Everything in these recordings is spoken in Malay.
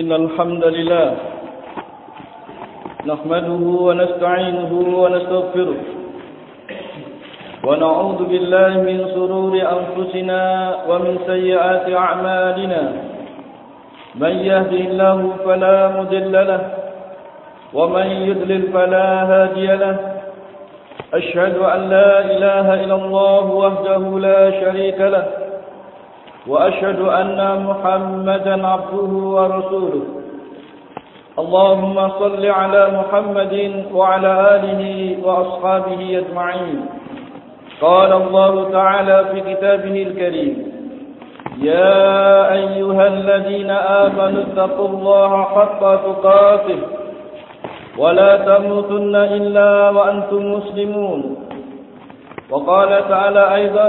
إن الحمد لله نحمده ونستعينه ونستغفره ونعوذ بالله من سرور أنفسنا ومن سيئات أعمالنا من يهدي الله فلا مذل له ومن يذلل فلا هادي له أشهد أن لا إله إلا الله وحده لا شريك له وأشهد أن محمدا عبده ورسوله. اللهم صل على محمد وعلى آله وأصحابه أجمعين. قال الله تعالى في كتابه الكريم يا أيها الذين آمنوا اتقوا الله حق تقاته ولا تموتن إلا وأنتم مسلمون. وقال تعالى أيضا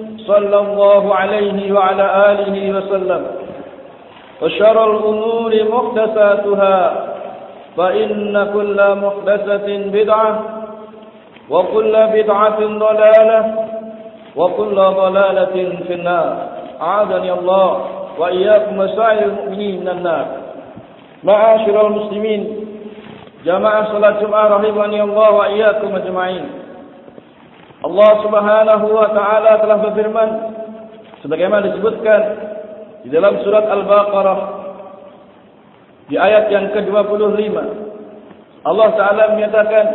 صلى الله عليه وعلى آله وسلم. وشر الأمور محدثاتها فإن كل محدثة بدعة وكل بدعة ضلالة وكل ضلالة في النار. أعاذني الله وإياكم وسائر المؤمنين من النار. معاشر المسلمين جماعة صلاة جمعة رحمني الله وإياكم أجمعين. Allah Subhanahu wa taala telah berfirman sebagaimana disebutkan di dalam surat Al-Baqarah di ayat yang ke-25 Allah taala menyatakan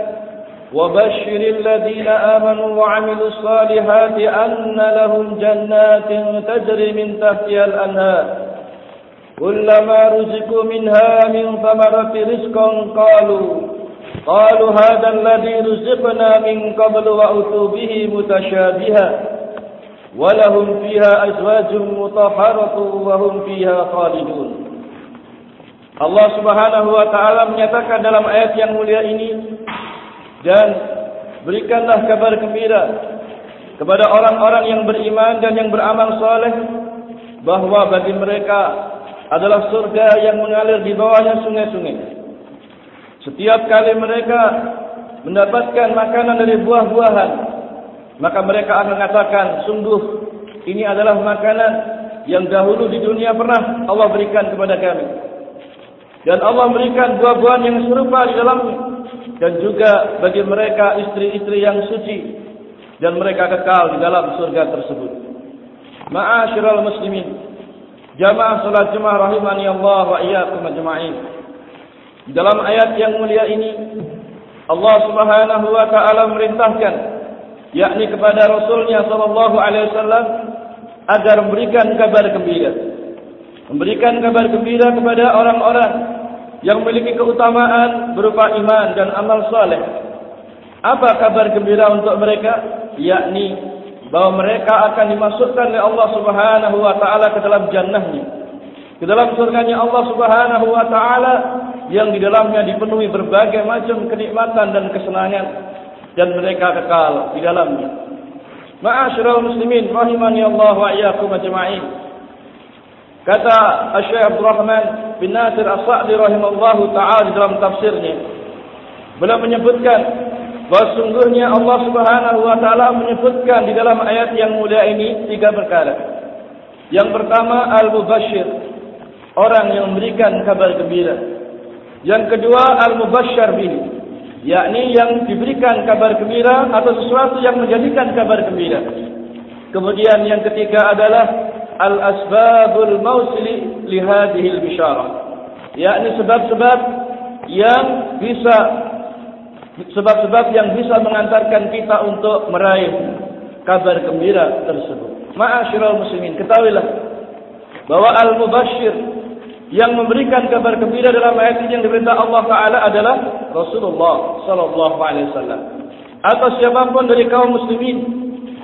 wa basyiril ladzina amanu wa 'amilus salihati anna lahum jannatin tajri min tahtiha al-anhar kullama ruziqu minha min thamarati rizqan qalu قالوا هذا الذي رزقنا من قبل وأتوا به متشابها ولهم فيها أزواج مطهرة وهم فيها خالدون Allah subhanahu wa ta'ala menyatakan dalam ayat yang mulia ini dan berikanlah kabar gembira kepada orang-orang yang beriman dan yang beramal soleh bahwa bagi mereka adalah surga yang mengalir di bawahnya sungai-sungai setiap kali mereka mendapatkan makanan dari buah-buahan, maka mereka akan mengatakan, sungguh ini adalah makanan yang dahulu di dunia pernah Allah berikan kepada kami. Dan Allah berikan buah-buahan yang serupa di dalamnya. Dan juga bagi mereka istri-istri yang suci. Dan mereka kekal di dalam surga tersebut. Ma'asyiral muslimin. Jamaah salat jemaah rahimani Allah wa iyyakum ajma'in. Dalam ayat yang mulia ini Allah Subhanahu wa taala merintahkan yakni kepada Rasulnya sallallahu alaihi wasallam agar memberikan kabar gembira. Memberikan kabar gembira kepada orang-orang yang memiliki keutamaan berupa iman dan amal saleh. Apa kabar gembira untuk mereka? Yakni bahwa mereka akan dimasukkan oleh Allah Subhanahu wa taala ke dalam jannahnya. Ke dalam surganya Allah Subhanahu wa taala yang di dalamnya dipenuhi berbagai macam kenikmatan dan kesenangan dan mereka kekal di dalamnya. Ma'asyiral muslimin rahimani Allah wa iyyakum ajma'in. Kata Syekh Abdul Rahman bin Nasir As-Sa'di rahimallahu taala dalam tafsirnya beliau menyebutkan bahawa sungguhnya Allah Subhanahu wa taala menyebutkan di dalam ayat yang mulia ini tiga perkara. Yang pertama al-mubasysyir, orang yang memberikan kabar gembira. Yang kedua al-mubasysyar bihi, yakni yang diberikan kabar gembira atau sesuatu yang menjadikan kabar gembira. Kemudian yang ketiga adalah al-asbabul mawsili li hadhihi al-bisyarah. Yakni sebab-sebab yang bisa sebab-sebab yang bisa mengantarkan kita untuk meraih kabar gembira tersebut. Ma'asyiral muslimin, ketahuilah bahwa al-mubashshir yang memberikan kabar gembira dalam ayat ini yang diperintah Allah Taala adalah Rasulullah sallallahu alaihi wasallam. Atau siapapun dari kaum muslimin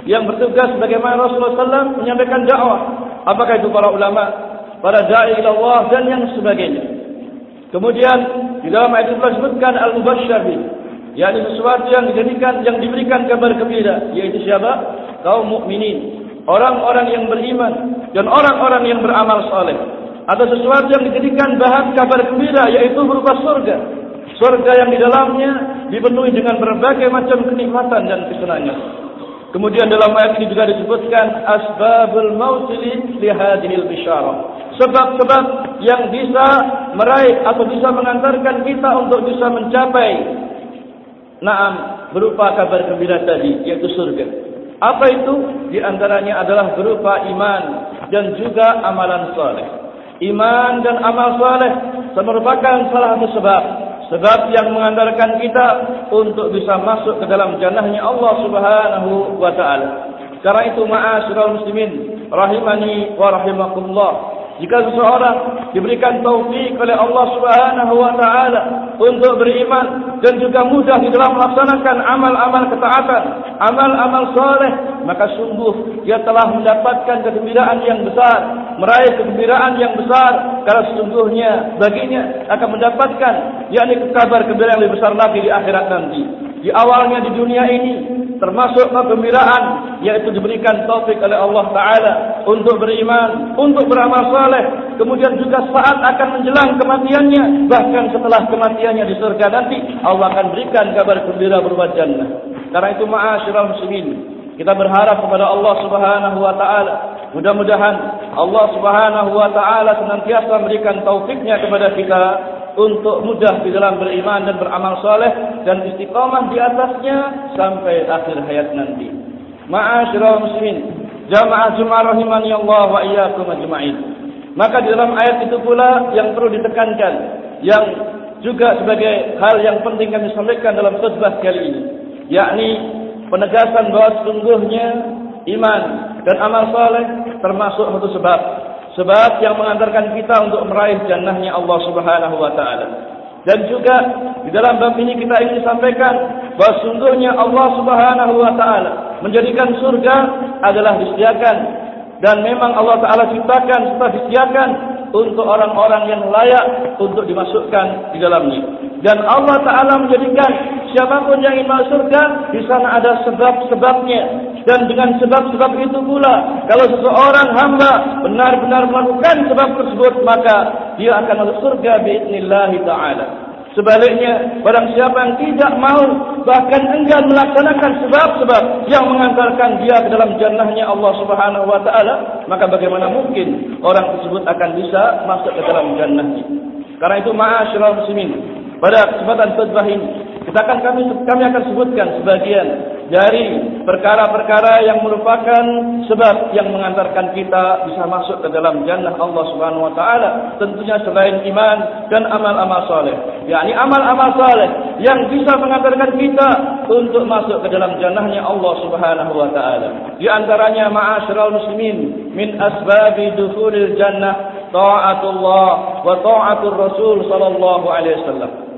yang bertugas bagaimana Rasulullah SAW menyampaikan dakwah. Apakah itu para ulama, para dai Allah dan yang sebagainya. Kemudian di dalam ayat itu disebutkan al-mubashshir yakni sesuatu yang dijadikan yang diberikan kabar gembira yaitu siapa kaum mukminin orang-orang yang beriman dan orang-orang yang beramal saleh atau sesuatu yang dijadikan bahan kabar gembira yaitu berupa surga surga yang di dalamnya dipenuhi dengan berbagai macam kenikmatan dan kesenangan kemudian dalam ayat ini juga disebutkan asbabul maut li hadhil bisyarah sebab-sebab yang bisa meraih atau bisa mengantarkan kita untuk bisa mencapai Naam berupa kabar gembira tadi yaitu surga. Apa itu? Di antaranya adalah berupa iman dan juga amalan soleh. Iman dan amal soleh merupakan salah satu sebab sebab yang mengantarkan kita untuk bisa masuk ke dalam jannahnya Allah Subhanahu wa taala. Karena itu ma'asyiral muslimin rahimani wa rahimakumullah jika seseorang diberikan taufik oleh Allah Subhanahu wa taala untuk beriman dan juga mudah di dalam melaksanakan amal-amal ketaatan, amal-amal saleh, maka sungguh dia telah mendapatkan kegembiraan yang besar, meraih kegembiraan yang besar karena sesungguhnya baginya akan mendapatkan yakni kabar gembira yang lebih besar lagi di akhirat nanti. Di awalnya di dunia ini termasuk kegembiraan yaitu diberikan taufik oleh Allah taala untuk beriman, untuk beramal saleh, kemudian juga saat akan menjelang kematiannya, bahkan setelah kematiannya di surga nanti Allah akan berikan kabar gembira berupa jannah. Karena itu ma'asyiral muslimin, kita berharap kepada Allah Subhanahu wa taala mudah-mudahan Allah Subhanahu wa taala senantiasa memberikan taufiknya kepada kita untuk mudah di dalam beriman dan beramal soleh dan istiqamah di atasnya sampai akhir hayat nanti. Ma'asyiral muslimin, jamaah Jumat rahimani Allah wa iyyakum ajma'in. Maka di dalam ayat itu pula yang perlu ditekankan yang juga sebagai hal yang penting kami sampaikan dalam khutbah kali ini, yakni penegasan bahawa sungguhnya iman dan amal soleh termasuk satu sebab sebab yang mengantarkan kita untuk meraih jannahnya Allah Subhanahu wa taala. Dan juga di dalam bab ini kita ingin sampaikan bahawa sungguhnya Allah Subhanahu wa taala menjadikan surga adalah disediakan dan memang Allah taala ciptakan serta disediakan untuk orang-orang yang layak untuk dimasukkan di dalamnya. Dan Allah Taala menjadikan siapapun yang ingin masuk surga di sana ada sebab-sebabnya dan dengan sebab-sebab itu pula kalau seseorang hamba benar-benar melakukan sebab tersebut maka dia akan masuk surga biidznillah taala. Sebaliknya, barang siapa yang tidak mau bahkan enggan melaksanakan sebab-sebab yang mengantarkan dia ke dalam jannahnya Allah Subhanahu wa taala, maka bagaimana mungkin orang tersebut akan bisa masuk ke dalam jannahnya? Karena itu ma'asyiral muslimin, pada kesempatan khutbah ini kita akan kami kami akan sebutkan sebagian dari perkara-perkara yang merupakan sebab yang mengantarkan kita bisa masuk ke dalam jannah Allah Subhanahu wa taala. Tentunya selain iman dan amal-amal saleh yakni amal-amal saleh yang bisa mengantarkan kita untuk masuk ke dalam jannahnya Allah Subhanahu wa taala. Di antaranya ma'asyiral muslimin min asbabi dukhulil jannah ta'atullah wa ta'atur rasul sallallahu alaihi wasallam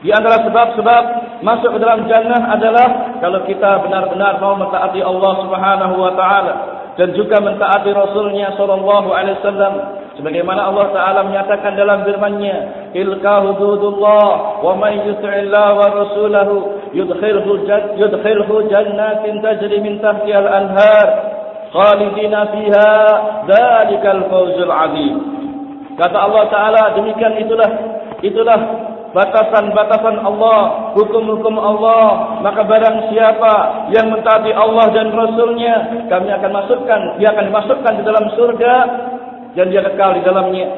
di antara sebab-sebab masuk ke dalam jannah adalah kalau kita benar-benar mau mentaati Allah Subhanahu wa taala dan juga mentaati Rasulnya sallallahu alaihi wasallam sebagaimana Allah taala menyatakan dalam firman-Nya tilka hududullah wa may yuti'illah wa rasulahu yudkhilhu yudkhilhu jannatin tajri min tahtiha al-anhar khalidina fiha dzalikal fawzul 'adzim kata Allah taala demikian itulah itulah batasan-batasan Allah, hukum-hukum Allah, maka barang siapa yang mentaati Allah dan Rasulnya, kami akan masukkan, dia akan dimasukkan di dalam surga dan dia kekal di dalamnya.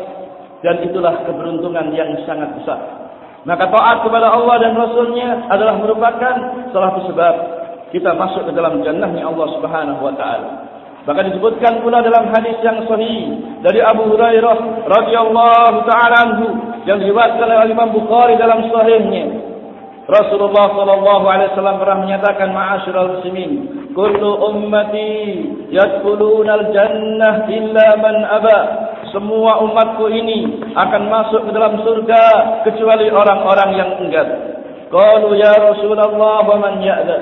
Dan itulah keberuntungan yang sangat besar. Maka taat kepada Allah dan Rasulnya adalah merupakan salah satu sebab kita masuk ke dalam jannahnya Allah Subhanahu Wa Taala. Bahkan disebutkan pula dalam hadis yang sahih dari Abu Hurairah radhiyallahu taala anhu yang diriwayatkan oleh Imam Bukhari dalam sahihnya. Rasulullah sallallahu alaihi wasallam pernah menyatakan ma'asyiral muslimin, kullu ummati yadkhuluna al-jannah illa man aba. Semua umatku ini akan masuk ke dalam surga kecuali orang-orang yang enggan. Qalu ya Rasulullah wa man ya'la?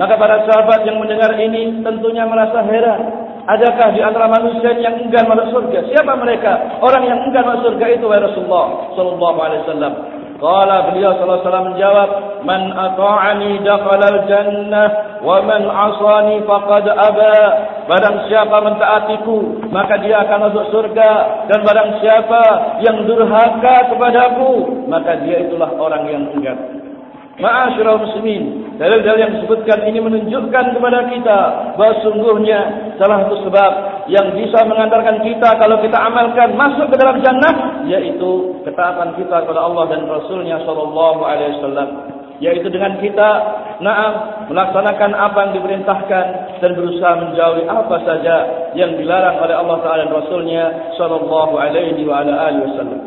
Maka para sahabat yang mendengar ini tentunya merasa heran. Adakah di antara manusia yang enggan masuk surga? Siapa mereka? Orang yang enggan masuk surga itu wahai Rasulullah sallallahu alaihi wasallam. Qala beliau sallallahu alaihi wasallam menjawab, "Man ata'ani dakhala al-jannah wa man 'asani faqad aba." Barang siapa mentaatiku, maka dia akan masuk surga dan barang siapa yang durhaka kepadaku, maka dia itulah orang yang enggan. Ma'asyiral muslimin, dalil-dalil yang disebutkan ini menunjukkan kepada kita bahawa sungguhnya salah satu sebab yang bisa mengantarkan kita kalau kita amalkan masuk ke dalam jannah yaitu ketaatan kita kepada Allah dan Rasulnya sallallahu alaihi wasallam yaitu dengan kita na'am melaksanakan apa yang diperintahkan dan berusaha menjauhi apa saja yang dilarang oleh Allah taala dan Rasulnya sallallahu alaihi wasallam.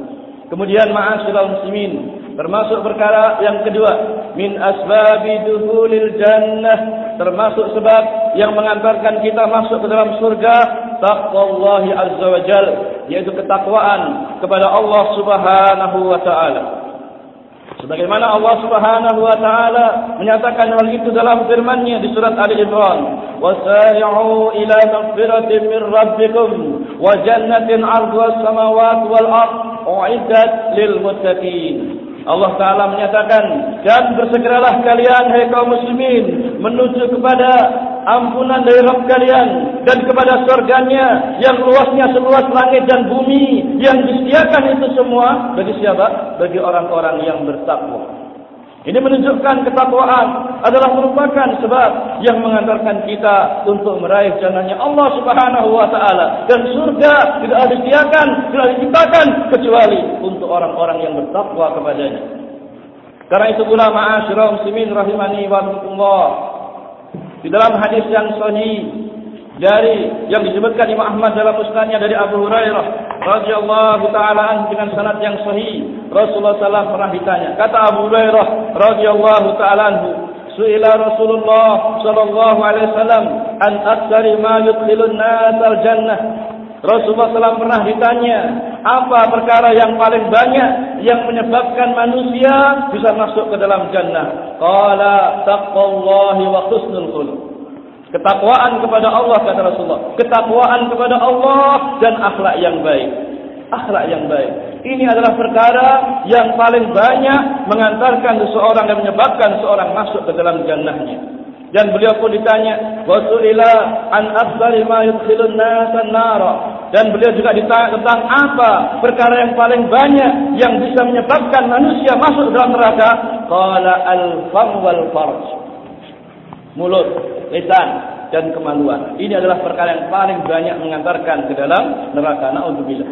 Kemudian ma'asyiral muslimin, termasuk perkara yang kedua min asbabi duhulil jannah. Termasuk sebab yang mengantarkan kita masuk ke dalam surga taqwallahi azza wajal yaitu ketakwaan kepada Allah Subhanahu wa taala. Sebagaimana Allah Subhanahu wa taala menyatakan hal itu dalam firman-Nya di surat Ali Imran wasari'u ila maghfiratin min rabbikum wa jannatin 'arduha as-samawati wal ardh u'iddat lil muttaqin Allah Ta'ala menyatakan dan bersegeralah kalian hai kaum muslimin menuju kepada ampunan dari Rabb kalian dan kepada surganya yang luasnya seluas langit dan bumi yang disediakan itu semua bagi siapa? bagi orang-orang yang bertakwa ini menunjukkan ketakwaan adalah merupakan sebab yang mengantarkan kita untuk meraih jannahnya Allah Subhanahu wa taala dan surga tidak disediakan, tidak diciptakan kecuali untuk orang-orang yang bertakwa kepadanya. Karena itu pula ma'asyiral muslimin rahimani wa rahimakumullah. Di dalam hadis yang sahih dari yang disebutkan Imam Ahmad dalam musnadnya dari Abu Hurairah radhiyallahu taala dengan sanad yang sahih Rasulullah sallallahu pernah ditanya. Kata Abu Hurairah radhiyallahu taala suila Rasulullah sallallahu alaihi wasallam an aktsari ma yudkhilun nas jannah. Rasulullah SAW pernah ditanya apa perkara yang paling banyak yang menyebabkan manusia bisa masuk ke dalam jannah? Qala taqwallahi wa husnul khuluq Ketakwaan kepada Allah kata Rasulullah. Ketakwaan kepada Allah dan akhlak yang baik. Akhlak yang baik. Ini adalah perkara yang paling banyak mengantarkan seseorang dan menyebabkan seseorang masuk ke dalam jannahnya. Dan beliau pun ditanya, "Wasu'ila an afdali ma yudkhilun nasan nara." Dan beliau juga ditanya tentang apa perkara yang paling banyak yang bisa menyebabkan manusia masuk dalam neraka? Qala al-fam wal farj mulut, lisan dan kemaluan. Ini adalah perkara yang paling banyak mengantarkan ke dalam neraka. Nauzubillah.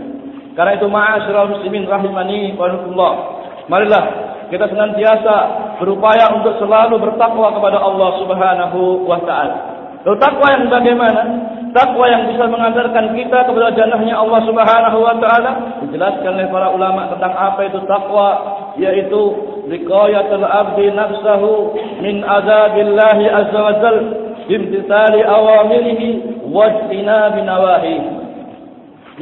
Karena itu ma'asyiral muslimin rahimani wa rahimakumullah. Marilah kita senantiasa berupaya untuk selalu bertakwa kepada Allah Subhanahu wa taala. Takwa yang bagaimana? Takwa yang bisa mengantarkan kita kepada jannahnya Allah Subhanahu wa taala dijelaskan oleh para ulama tentang apa itu takwa yaitu riqayatul abdi nafsahu min azabillahi azza wa jal bimtithali awamirihi wajtinabi nawahihi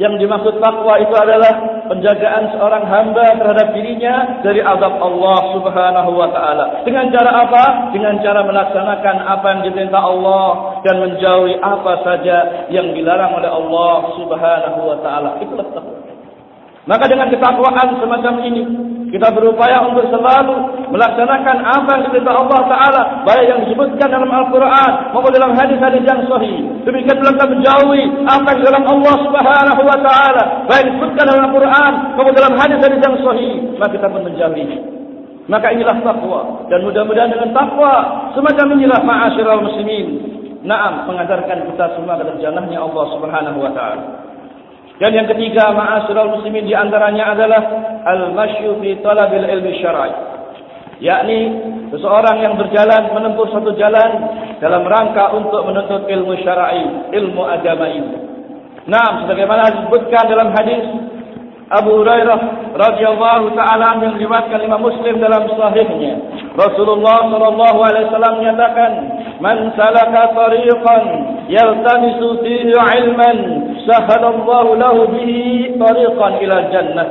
yang dimaksud takwa itu adalah penjagaan seorang hamba terhadap dirinya dari azab Allah Subhanahu wa taala. Dengan cara apa? Dengan cara melaksanakan apa yang diperintah Allah dan menjauhi apa saja yang dilarang oleh Allah Subhanahu wa taala. Itulah takwa. Maka dengan ketakwaan semacam ini kita berupaya untuk selalu melaksanakan apa yang diperintah Allah Taala, baik yang disebutkan dalam Al-Quran maupun dalam hadis-hadis yang sahih. Demikian pula kita menjauhi apa yang dalam Allah Subhanahu Wa Taala, baik disebutkan dalam Al-Quran maupun dalam hadis-hadis yang sahih. Maka kita pun menjauhi. Maka inilah takwa dan mudah-mudahan dengan takwa semacam inilah ma'asyiral muslimin. Naam mengajarkan kita semua dalam jannahnya Allah Subhanahu Wa Taala. Dan yang ketiga, ma'asyiral muslimin di antaranya adalah al-masyu fi talabil ilmi syar'i. Yakni seseorang yang berjalan menempuh satu jalan dalam rangka untuk menuntut ilmu syar'i, ilmu agama ini. Nah, sebagaimana disebutkan dalam hadis Abu Hurairah radhiyallahu taala yang diriwayatkan Imam Muslim dalam sahihnya Rasulullah sallallahu alaihi wasallam menyatakan, "Man salaka tariqan yaltamisu fihi 'ilman, sahalallahu lahu bihi tariqan ila jannah."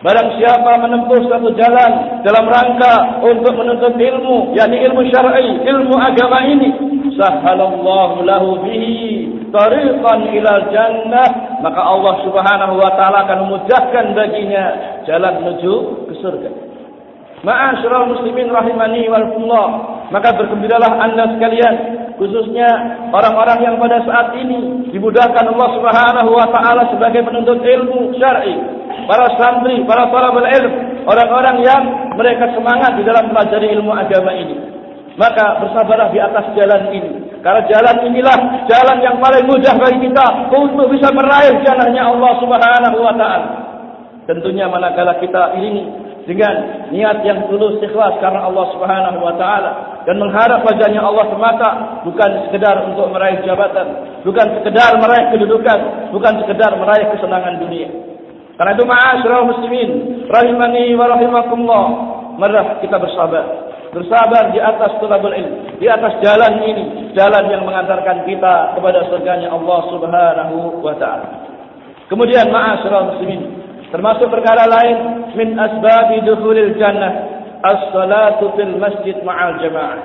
Barang siapa menempuh satu jalan dalam rangka untuk menuntut ilmu, yakni ilmu syar'i, ilmu agama ini, sahalallahu lahu bihi tariqan ila jannah maka Allah Subhanahu wa taala akan memudahkan baginya jalan menuju ke surga. Ma'asyiral muslimin rahimani wal maka bergembiralah anda sekalian khususnya orang-orang yang pada saat ini dimudahkan Allah Subhanahu wa taala sebagai penuntut ilmu syar'i para santri para talabul ilm orang-orang yang mereka semangat di dalam belajar ilmu agama ini maka bersabarlah di atas jalan ini. Karena jalan inilah jalan yang paling mudah bagi kita untuk bisa meraih jalannya Allah Subhanahu wa taala. Tentunya manakala kita ini dengan niat yang tulus ikhlas karena Allah Subhanahu wa taala dan mengharap wajahnya Allah semata bukan sekedar untuk meraih jabatan, bukan sekedar meraih kedudukan, bukan sekedar meraih kesenangan dunia. Karena itu ma'asyiral muslimin rahimani wa rahimakumullah, mari kita bersabar bersabar di atas tulabul ilm, di atas jalan ini, jalan yang mengantarkan kita kepada surganya Allah Subhanahu wa taala. Kemudian ma'asyiral muslimin, termasuk perkara lain min asbabi dukhulil jannah as-salatu fil masjid ma'al jamaah.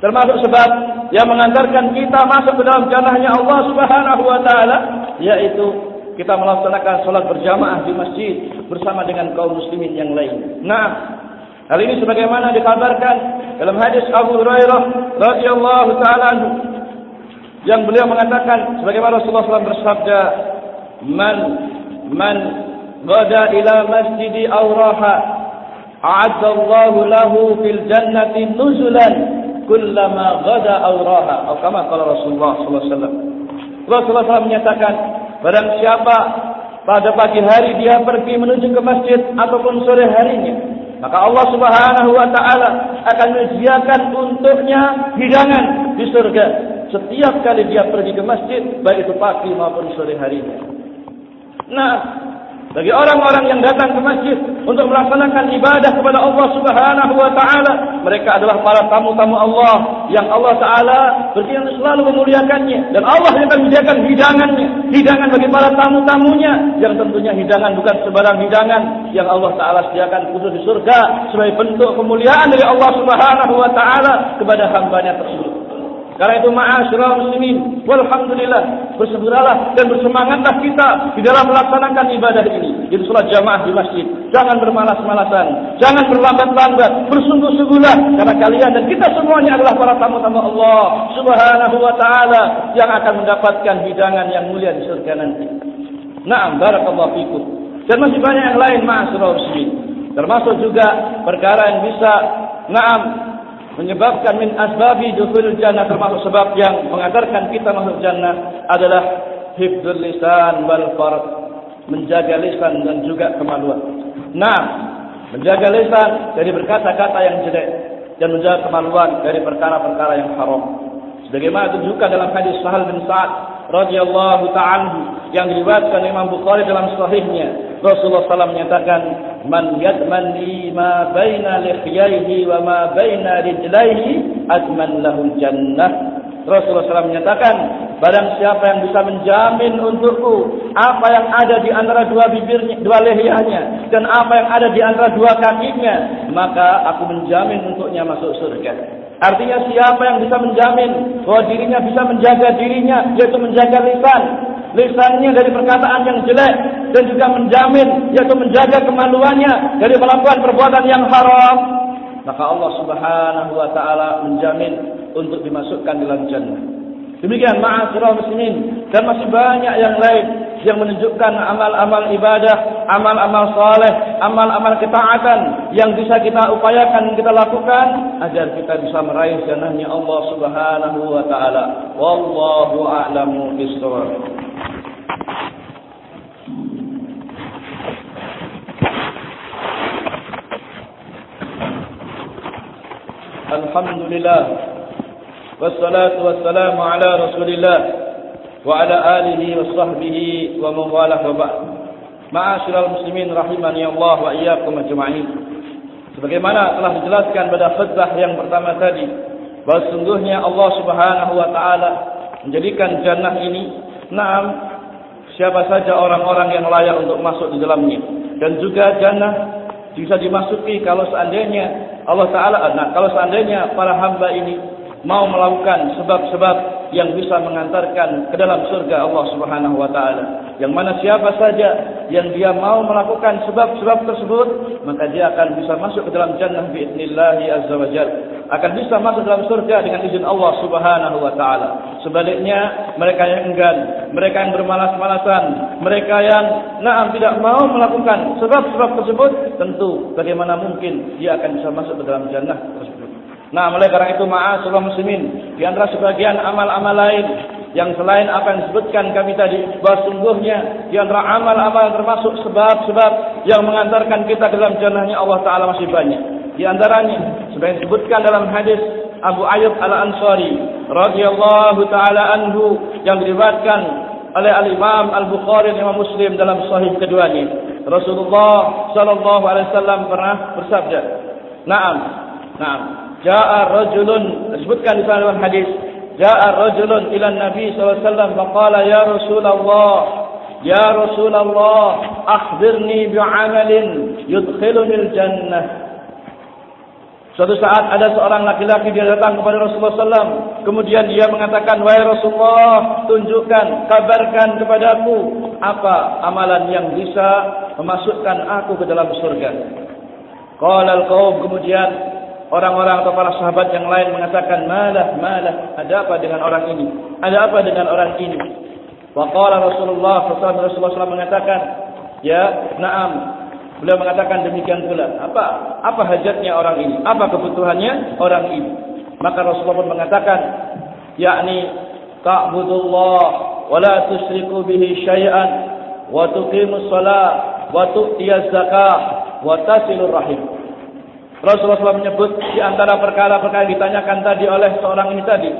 Termasuk sebab yang mengantarkan kita masuk ke dalam jannahnya Allah Subhanahu wa taala yaitu kita melaksanakan salat berjamaah di masjid bersama dengan kaum muslimin yang lain. Nah, Hal ini sebagaimana dikabarkan dalam hadis Abu Hurairah radhiyallahu taala yang beliau mengatakan sebagaimana Rasulullah SAW bersabda man man ghada ila masjidi aw raha a'adda Allah lahu fil jannati nuzulan kullama ghada aw raha atau kama qala Rasulullah wasallam. Rasulullah SAW menyatakan barang siapa pada pagi hari dia pergi menuju ke masjid ataupun sore harinya maka Allah Subhanahu wa taala akan menyediakan untuknya hidangan di surga setiap kali dia pergi ke masjid baik itu pagi maupun sore harinya. Nah, bagi orang-orang yang datang ke masjid untuk melaksanakan ibadah kepada Allah Subhanahu wa taala, mereka adalah para tamu-tamu Allah yang Allah taala berkenan selalu memuliakannya dan Allah yang akan menyediakan hidangannya, hidangan bagi para tamu-tamunya yang tentunya hidangan bukan sembarang hidangan yang Allah taala sediakan khusus di surga sebagai bentuk kemuliaan dari Allah Subhanahu wa taala kepada hamba-Nya tersebut. Karena itu ma'asyiral muslimin, walhamdulillah, bersegeralah dan bersemangatlah kita di dalam melaksanakan ibadah ini. Itu salat jamaah di masjid. Jangan bermalas-malasan, jangan berlambat-lambat, bersungguh-sungguhlah karena kalian dan kita semuanya adalah para tamu-tamu Allah Subhanahu wa taala yang akan mendapatkan hidangan yang mulia di surga nanti. Naam, barakallahu fikum. Dan masih banyak yang lain ma'asyiral muslimin. Termasuk juga perkara yang bisa naam menyebabkan min asbabi dukhul jannah termasuk sebab yang mengantarkan kita masuk jannah adalah hifdzul lisan wal farj menjaga lisan dan juga kemaluan. Nah, menjaga lisan dari berkata-kata yang jelek dan menjaga kemaluan dari perkara-perkara yang haram. Sebagaimana ditunjukkan dalam hadis Sahal bin Sa'ad radhiyallahu ta'ala yang diriwayatkan Imam Bukhari dalam sahihnya Rasulullah SAW menyatakan man yadman li ma baina lihiyaihi wa ma baina rijlaihi adman lahu jannah. Rasulullah SAW menyatakan barang siapa yang bisa menjamin untukku apa yang ada di antara dua bibirnya dua lihiyahnya dan apa yang ada di antara dua kakinya maka aku menjamin untuknya masuk surga. Artinya siapa yang bisa menjamin bahwa dirinya bisa menjaga dirinya yaitu menjaga lisan lisannya dari perkataan yang jelek dan juga menjamin yaitu menjaga kemaluannya dari melakukan perbuatan yang haram maka Allah Subhanahu wa taala menjamin untuk dimasukkan dalam jannah demikian ma'asyiral muslimin dan masih banyak yang lain yang menunjukkan amal-amal ibadah, amal-amal saleh, amal-amal ketaatan yang bisa kita upayakan kita lakukan agar kita bisa meraih jannahnya Allah Subhanahu wa taala. Wallahu a'lamu bissawab. الحمد لله والصلاة والسلام على رسول الله وعلى آله وصحبه ومن والاه وبعد معاشر المسلمين رحمني الله وإياكم أجمعين Sebagaimana telah dijelaskan pada khutbah yang pertama tadi, bahawa sungguhnya Allah Subhanahu wa taala menjadikan jannah ini enam siapa saja orang-orang yang layak untuk masuk di dalamnya dan juga jannah bisa dimasuki kalau seandainya Allah taala nah, kalau seandainya para hamba ini mau melakukan sebab-sebab yang bisa mengantarkan ke dalam surga Allah Subhanahu wa taala. Yang mana siapa saja yang dia mau melakukan sebab-sebab tersebut, maka dia akan bisa masuk ke dalam jannah biidznillah azza wajalla. Akan bisa masuk dalam surga dengan izin Allah Subhanahu wa taala. Sebaliknya, mereka yang enggan, mereka yang bermalas-malasan, mereka yang na'am tidak mau melakukan sebab-sebab tersebut, tentu bagaimana mungkin dia akan bisa masuk ke dalam jannah tersebut. Nah, oleh karena itu ma'asyiral muslimin, di antara sebagian amal-amal lain yang selain apa yang disebutkan kami tadi, bahwa sungguhnya di antara amal-amal termasuk sebab-sebab yang mengantarkan kita ke dalam jannahnya Allah Taala masih banyak. Di antaranya, sebagai disebutkan dalam hadis Abu Ayyub Al-Ansari radhiyallahu taala anhu yang diriwayatkan oleh Al-Imam Al-Bukhari dan Imam Muslim dalam sahih keduanya. Rasulullah sallallahu alaihi wasallam pernah bersabda, "Na'am, na'am, Ja'a rajulun disebutkan di dalam hadis Ja'a rajulun ila Nabi sallallahu alaihi wasallam faqala ya Rasulullah ya Rasulullah akhbirni bi'amalin yudkhiluni al-jannah Suatu saat ada seorang laki-laki dia datang kepada Rasulullah SAW. Kemudian dia mengatakan, Wahai Rasulullah, tunjukkan, kabarkan kepadaku apa amalan yang bisa memasukkan aku ke dalam surga. Qala al-qawm kemudian Orang-orang atau para sahabat yang lain mengatakan, malah, malah, ada apa dengan orang ini? Ada apa dengan orang ini? Rasulullah SAW, Rasulullah SAW mengatakan, ya, naam. Beliau mengatakan demikian pula. Apa apa hajatnya orang ini? Apa kebutuhannya orang ini? Maka Rasulullah pun mengatakan, yakni, ta'budullah, wa la tusriku bihi syai'an, wa tuqimus salat, wa tu'tiyaz zakah, wa tasilur rahim. Rasulullah menyebut di antara perkara-perkara yang ditanyakan tadi oleh seorang ini tadi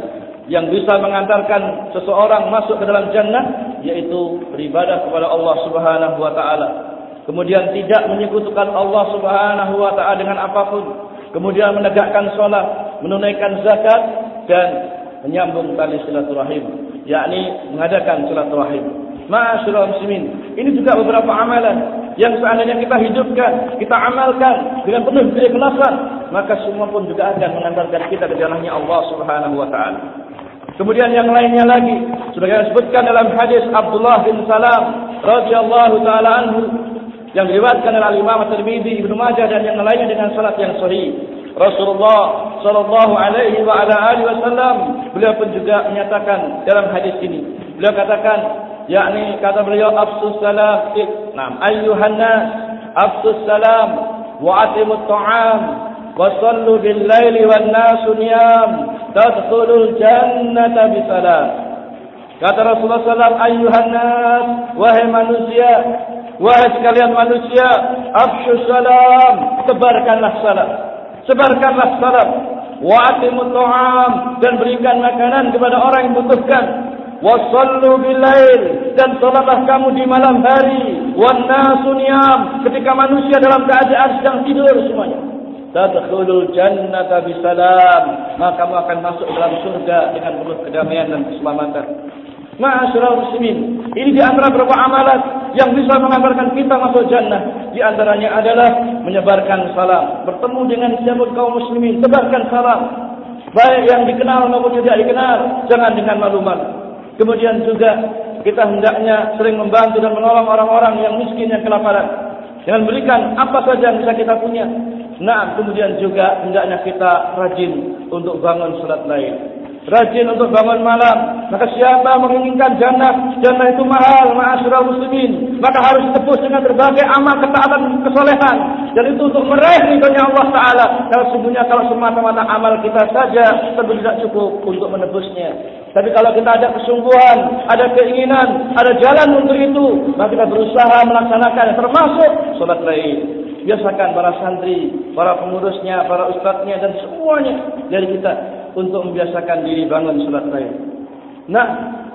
yang bisa mengantarkan seseorang masuk ke dalam jannah yaitu beribadah kepada Allah Subhanahu wa taala. Kemudian tidak menyekutukan Allah Subhanahu wa taala dengan apapun. Kemudian menegakkan salat, menunaikan zakat dan menyambung tali silaturahim, yakni mengadakan silaturahim. Ma'asyiral muslimin, ini juga beberapa amalan yang seandainya kita hidupkan, kita amalkan dengan penuh keikhlasan, maka semua pun juga akan mengantarkan kita ke jalannya Allah Subhanahu wa taala. Kemudian yang lainnya lagi, sudah yang disebutkan dalam hadis Abdullah bin Salam radhiyallahu taala anhu yang diriwayatkan oleh Imam At-Tirmizi, Ibnu Majah dan yang lainnya dengan salat yang sahih. Rasulullah sallallahu alaihi wa ala alihi wasallam beliau pun juga menyatakan dalam hadis ini. Beliau katakan yakni kata beliau afsus salam nam ayyuhan nas afsus salam wa atimut ta'am wa sallu bil laili wan nas niyam tadkhulul jannata bi salam kata Rasulullah sallam ayyuhan nas wahai manusia wahai sekalian manusia afsus salam. Sebarkanlah salam. Sebarkanlah salam. Wa atimut ta'am. Dan berikan makanan kepada orang yang membutuhkan wasallu bilail. Dan salatlah kamu di malam hari. Wan nasu niyam. Ketika manusia dalam keadaan sedang tidur semuanya. Tadkhulul jannata bisalam. Maka kamu akan masuk dalam surga dengan penuh kedamaian dan keselamatan Ma'asyiral muslimin, ini di antara beberapa amalan yang bisa mengantarkan kita masuk jannah. Di antaranya adalah menyebarkan salam, bertemu dengan siapa kaum muslimin, sebarkan salam. Baik yang dikenal maupun tidak dikenal, jangan dengan malu-malu. Kemudian juga kita hendaknya sering membantu dan menolong orang-orang yang miskin yang kelaparan. Dengan berikan apa saja yang bisa kita punya. Nah, kemudian juga hendaknya kita rajin untuk bangun salat lain rajin untuk bangun malam. Maka siapa menginginkan jannah, jannah itu mahal, ma'asyiral muslimin. Maka harus ditebus dengan berbagai amal ketaatan kesolehan. Dan itu untuk meraih ridhonya Allah Ta'ala. Kalau sebenarnya kalau semata-mata amal kita saja, tentu tidak cukup untuk menebusnya. Tapi kalau kita ada kesungguhan, ada keinginan, ada jalan untuk itu, maka kita berusaha melaksanakan termasuk solat lain. Biasakan para santri, para pengurusnya, para ustadznya dan semuanya dari kita untuk membiasakan diri bangun salat lain. Nah,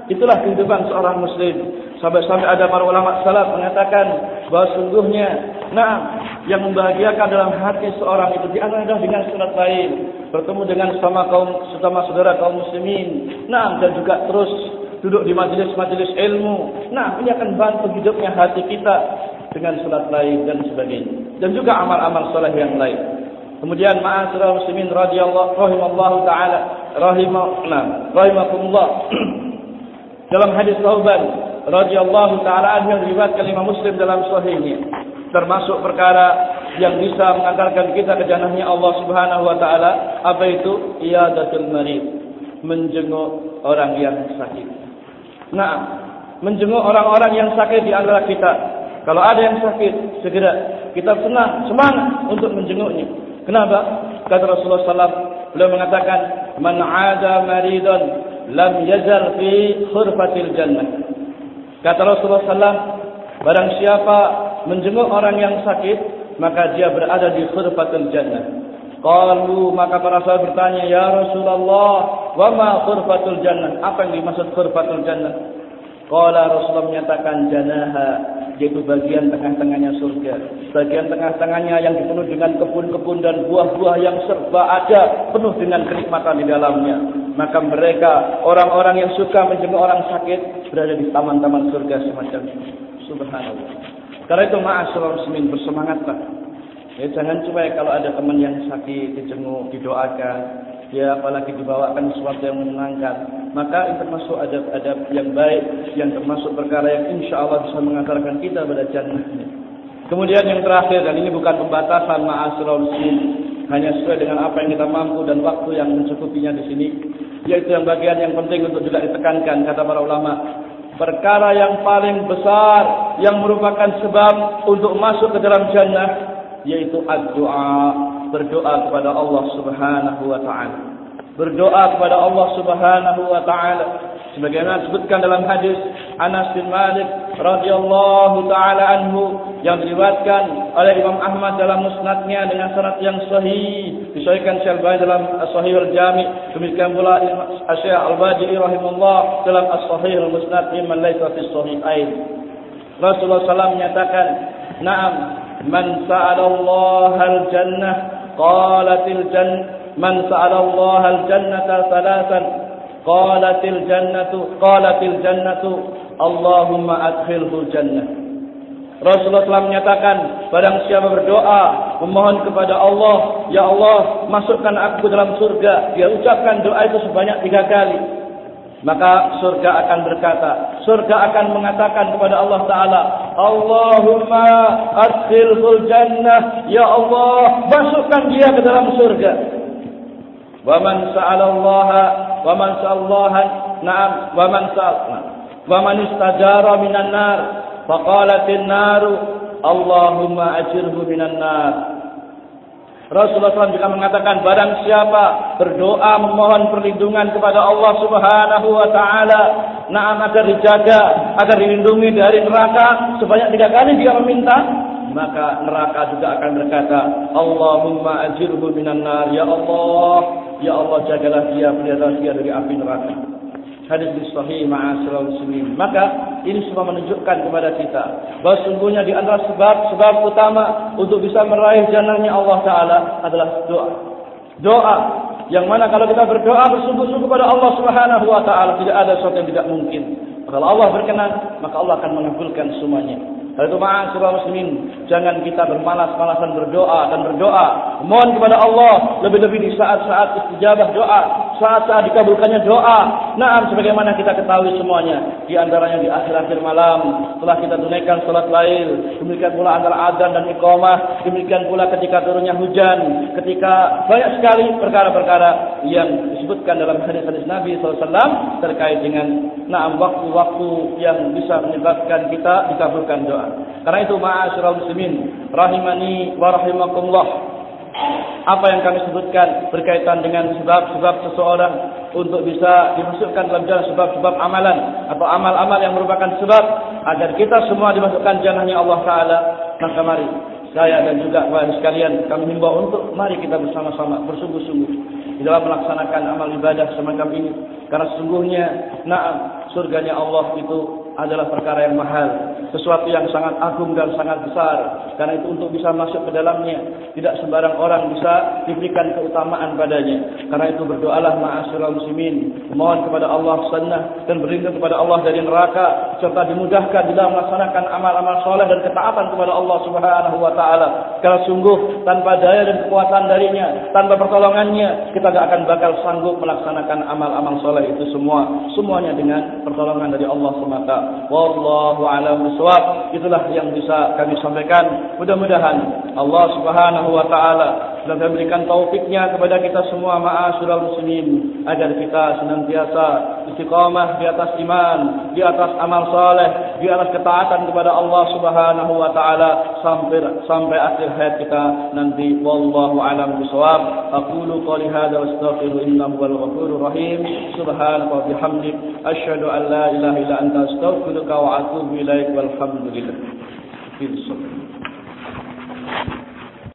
itulah kehidupan seorang muslim. Sampai-sampai ada para ulama salaf mengatakan bahawa sungguhnya, nah, yang membahagiakan dalam hati seorang itu di antara dengan surat lain. Bertemu dengan sama kaum sesama saudara kaum muslimin. Nah dan juga terus duduk di majelis-majelis ilmu. Nah ini akan bantu hidupnya hati kita dengan surat lain dan sebagainya. Dan juga amal-amal soleh yang lain kemudian ma'asyiral muslimin radhiyallahu rahimallahu taala rahimahna rahimakumullah. Dalam hadis Thauban radhiyallahu taala anhu riwayat kalimah Muslim dalam sahihnya termasuk perkara yang bisa mengantarkan kita ke jannahnya Allah Subhanahu wa taala apa itu? Iadatul marid menjenguk orang yang sakit. Nah menjenguk orang-orang yang sakit di antara kita. Kalau ada yang sakit segera kita senang semangat untuk menjenguknya kenapa kata Rasulullah sallallahu beliau mengatakan man ada maridun lam yazal fi khurfatil jannah kata Rasulullah sallallahu barang siapa menjenguk orang yang sakit, maka dia berada di khurfatul jannah. Qalu maka para sahabat bertanya, "Ya Rasulullah, wa ma khurfatul jannah?" Apa yang dimaksud khurfatul jannah? Qala Rasulullah menyatakan janaha yaitu bagian tengah-tengahnya surga. Bagian tengah-tengahnya yang dipenuhi dengan kebun-kebun dan buah-buah yang serba ada, penuh dengan kenikmatan di dalamnya. Maka mereka, orang-orang yang suka menjenguk orang sakit, berada di taman-taman surga semacam ini. Subhanallah. Karena itu ma'asyurah muslimin bersemangatlah. Ya, jangan cuek kalau ada teman yang sakit, dijenguk, didoakan. Ya, apalagi dibawakan sesuatu yang menyenangkan. Maka itu termasuk adab-adab yang baik. Yang termasuk perkara yang insya Allah bisa mengantarkan kita pada jannah. Kemudian yang terakhir, dan ini bukan pembatasan ma'asyurah muslimin. Hanya sesuai dengan apa yang kita mampu dan waktu yang mencukupinya di sini. Yaitu yang bagian yang penting untuk juga ditekankan, kata para ulama perkara yang paling besar yang merupakan sebab untuk masuk ke dalam jannah yaitu doa berdoa kepada Allah Subhanahu wa taala. Berdoa kepada Allah Subhanahu wa taala. Sebagaimana disebutkan dalam hadis Anas bin Malik radhiyallahu taala anhu yang diriwayatkan oleh Imam Ahmad dalam musnadnya dengan sanad yang sahih. Disahihkan Syalbani dalam Sahih al-Jami demikian pula Syekh Al-Bajili rahimahullah dalam As-Sahih al-Musnad mimman laysa fi sahihain Rasulullah SAW menyatakan na'am man sa'ala Allah al-jannah qalatil jannah man sa'ala Allah al-jannata thalathan qalatil jannatu qalatil jannatu Allahumma adkhilhu jannah Rasulullah SAW menyatakan barang siapa berdoa memohon kepada Allah ya Allah masukkan aku dalam surga. Dia ucapkan doa itu sebanyak tiga kali maka surga akan berkata surga akan mengatakan kepada Allah taala Allahumma adkhilhu jannah ya Allah masukkan dia ke dalam surga. Wa man sa'ala Allah wa man sa'allaha na'am wa man sa'alna wa man istajara minan nar faqalatin naru Allahumma ajirhu minan nar Rasulullah SAW juga mengatakan barang siapa berdoa memohon perlindungan kepada Allah Subhanahu wa taala na'am agar dijaga agar dilindungi dari neraka sebanyak tiga kali dia meminta maka neraka juga akan berkata Allahumma ajirhu minan nar ya Allah ya Allah jagalah dia pelihara dia dari api neraka hadis di sahih ma'asyiral muslimin. Maka ini semua menunjukkan kepada kita bahawa sungguhnya di antara sebab-sebab utama untuk bisa meraih jannahnya Allah taala adalah doa. Doa yang mana kalau kita berdoa bersungguh-sungguh kepada Allah Subhanahu wa taala tidak ada sesuatu yang tidak mungkin. Kalau Allah berkenan maka Allah akan mengabulkan semuanya. Hal itu ma'asyiral muslimin, jangan kita bermalas-malasan berdoa dan berdoa. Mohon kepada Allah lebih-lebih di saat-saat istijabah doa, saat-saat dikabulkannya doa. Naam sebagaimana kita ketahui semuanya, di antaranya di akhir-akhir malam setelah kita tunaikan salat lail, demikian pula antara adzan dan iqamah, demikian pula ketika turunnya hujan, ketika banyak sekali perkara-perkara yang disebutkan dalam hadis-hadis Nabi wasallam terkait dengan naam waktu-waktu yang bisa menyebabkan kita dikabulkan doa. Karena itu ma'asyiral muslimin rahimani wa rahimakumullah. Apa yang kami sebutkan berkaitan dengan sebab-sebab seseorang untuk bisa dimasukkan dalam jalan sebab-sebab amalan atau amal-amal yang merupakan sebab agar kita semua dimasukkan janahnya Allah Taala. Maka mari saya dan juga kalian sekalian kami himbau untuk mari kita bersama-sama bersungguh-sungguh dalam melaksanakan amal ibadah semacam ini karena sesungguhnya naam surganya Allah itu adalah perkara yang mahal, sesuatu yang sangat agung dan sangat besar. Karena itu untuk bisa masuk ke dalamnya, tidak sembarang orang bisa diberikan keutamaan padanya. Karena itu berdoalah ma'asyiral muslimin, mohon kepada Allah sunnah dan berlindung kepada Allah dari neraka serta dimudahkan dalam melaksanakan amal-amal soleh dan ketaatan kepada Allah Subhanahu wa taala. Karena sungguh tanpa daya dan kekuatan darinya, tanpa pertolongannya, kita tidak akan bakal sanggup melaksanakan amal-amal soleh itu semua. Semuanya dengan pertolongan dari Allah semata. Wallahu a'lam bishawab. Itulah yang bisa kami sampaikan. Mudah-mudahan Allah Subhanahu wa taala telah memberikan taufiknya kepada kita semua ma'asyiral muslimin agar kita senantiasa istiqamah di atas iman, di atas amal saleh, di atas ketaatan kepada Allah Subhanahu wa taala sampai sampai akhir hayat kita nanti wallahu alam bisawab. Aqulu qali hadza wa astaghfiru innahu wal ghafurur rahim. Subhanaka wa bihamdik asyhadu an la ilaha illa anta astaghfiruka wa atubu ilaik walhamdulillah.